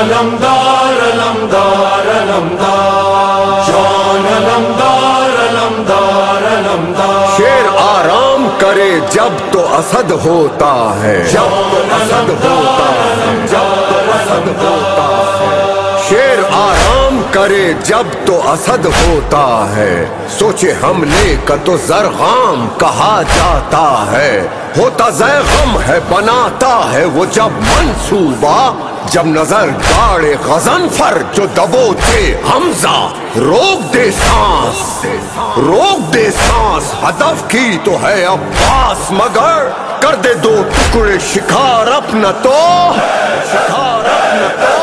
علمدار علمدار علمدار جان علمدار علمدار علمدار شیر آرام کرے جب تو اسد ہوتا ہے۔ جب تو اسد ہوتا ہے۔ جب تو اسد ہوتا ہے۔ شیر آرام کرے جب تو اسد ہوتا ہے۔ سوچے حملے کا تو زرغام کہا جاتا ہے۔ ہوتا زیغم ہے بناتا ہے وہ جب منصوبہ۔ جب نظر گاڑے غزن فر جو دبوچے حمزہ، روک دے سانس۔ روک دے سانس، ہدف کی تو ہے عباس، مگر کر دے دو ٹکڑے، شکار اپنا تو شکار اپنا تو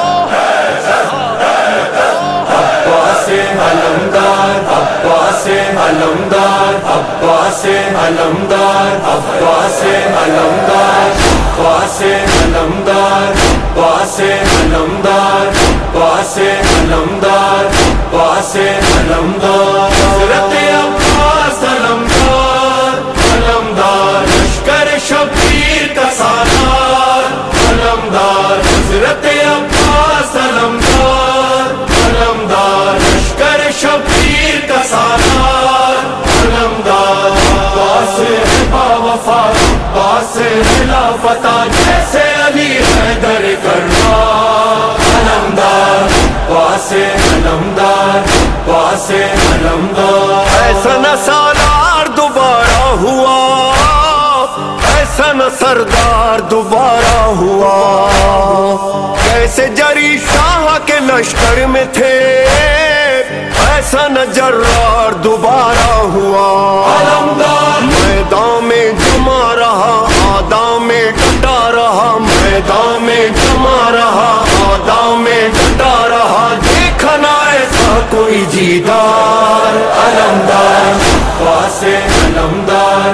عباس علمدار عباس علمدار عباس علمدار عباس علمدار عباس علمدار عباس علمدار عباس علمدار عباس علمدار حضرت عباس علمدار علمدار لشکر شبیر کا سالار علمدار حضرت عباس علمدار علمدار لشکر شبیر کا سالار علمدار عباس با وفا عباس خلافت جیسے علی حیدر کرنا علمدار عباس علمدار عباس علمدار۔ ایسا نہ سالار دوبارہ ہوا۔ ایسا نہ سردار دوبارہ ہوا۔ کیسے جری شاہ کے لشکر میں تھے۔ ایسا نہ جرار دوبارہ ہوا۔ علمدار علمدار عباس علمدار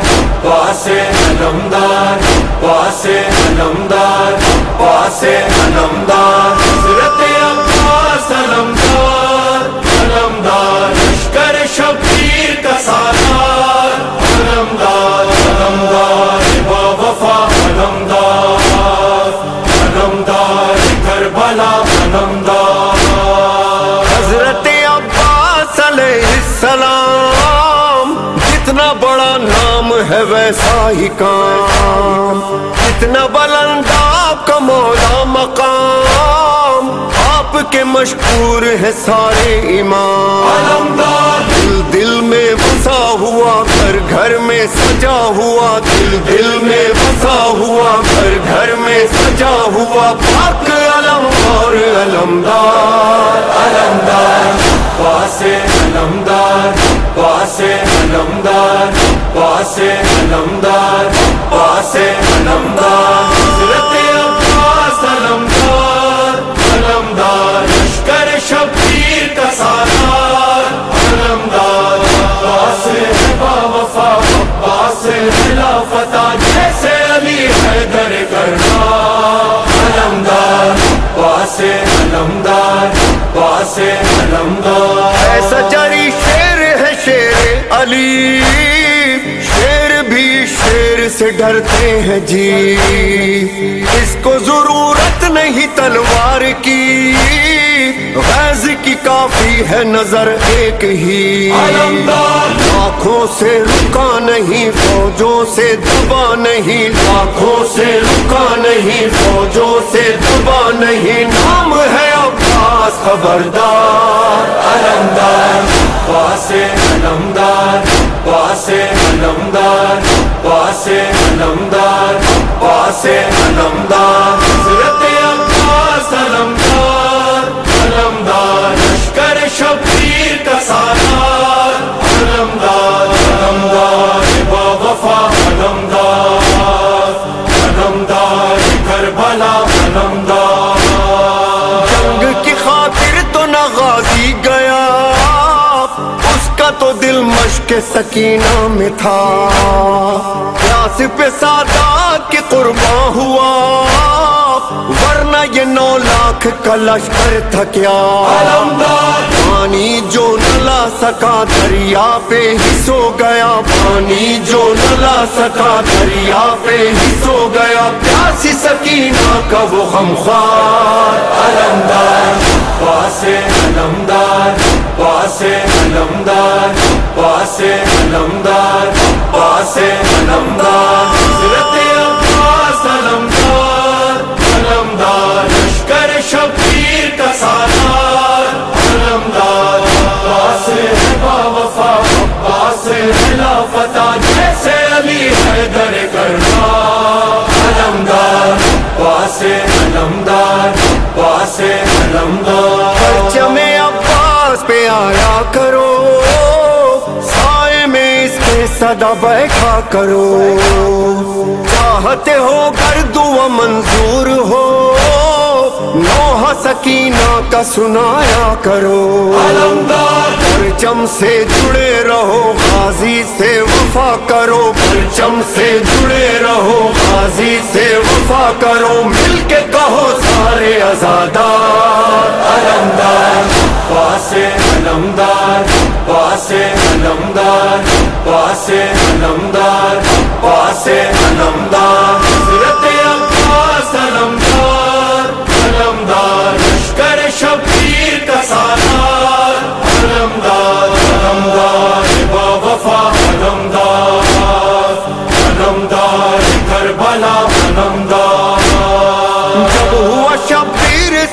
ہے ویسا ہی کام۔ جتنا بلند آپ کا مولا مقام۔ آپ کے مشہور ہے سارے امام۔ علمدار دل دل میں بسا ہوا، گھر گھر میں سجا ہوا۔ دل دل میں بسا ہوا، گھر گھر میں سجا ہوا۔ پاک علم اور علمدار۔ علمدار، عباس علمدار عباس علمدار۔ عباس علمدار عباس علمدار حضرت عباس علمدار علمدار، لشکر شبیر کا سالار، علمدار، عباس با وفا، عباس خلافت جیسے علی حیدر کرنا علمدار، عباس علمدار عباس علمدار۔ ایسا جاری شیر ہے شیر علی۔ سے ڈرتے ہیں جی۔ اس کو ضرورت نہیں تلوار کی۔ غیظ کی کافی ہے نظر ایک ہی۔ لاکھوں سے رکا نہیں، فوجوں سے دبا نہیں۔ لاکھوں سے رکا نہیں، فوجوں سے دبا نہیں۔ نام ہے عباس خبردار۔ علمدار، عباس علمدار عباس علمدار۔ عباس علمدار عباس علمدار حضرت عباس علمدار علمدار لشکر شبیر کا سالار علمدار علمدار با وفا علمدار علمدار کربلا علمدار دل مشق سکینہ میں تھا۔ پیاس پہ سادات کے قرباں ہوا۔ ورنہ یہ نو لاکھ کا لشکر تھا کیا پانی جو نہ لا سکا دریا پہ ہی سو گیا۔ پانی جو نہ لا سکا دریا پہ ہی سو گیا۔ پیاسی سکینہ کا وہ غمخوار علمدار پاسے علمدار پاسے علمدار پاسے علمدار پاسے علمدار حضرت عباس علمدار علمدار لشکر شب بیٹھا کرو۔ چاہتے ہو کر دعا منظور ہو۔ نوحہ سکینہ کا سنایا کرو۔ پرچم سے جڑے رہو، غازی سے وفا کرو۔ پرچم سے جڑے رہو، غازی سے وفا کرو۔ مل کے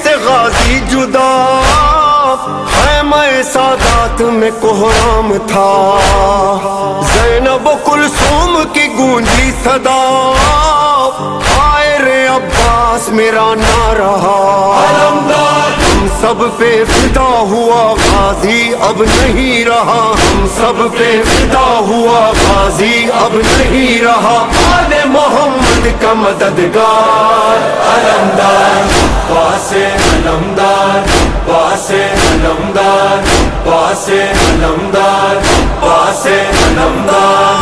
سے غازی جدا خیمہ سادات میں کوہرام تھا۔ زینب و کلثوم کی گونجی صدا۔ آئے رے عباس، میرا نہ رہا سب پہ فدا ہوا غازی اب نہیں رہا۔ ہم سب پہ فدا ہوا غازی اب نہیں رہا۔ آل محمد کا مددگار، علمدار پاسے علمدار پاسے علمدار پاسے علمدار پاسے علمدار۔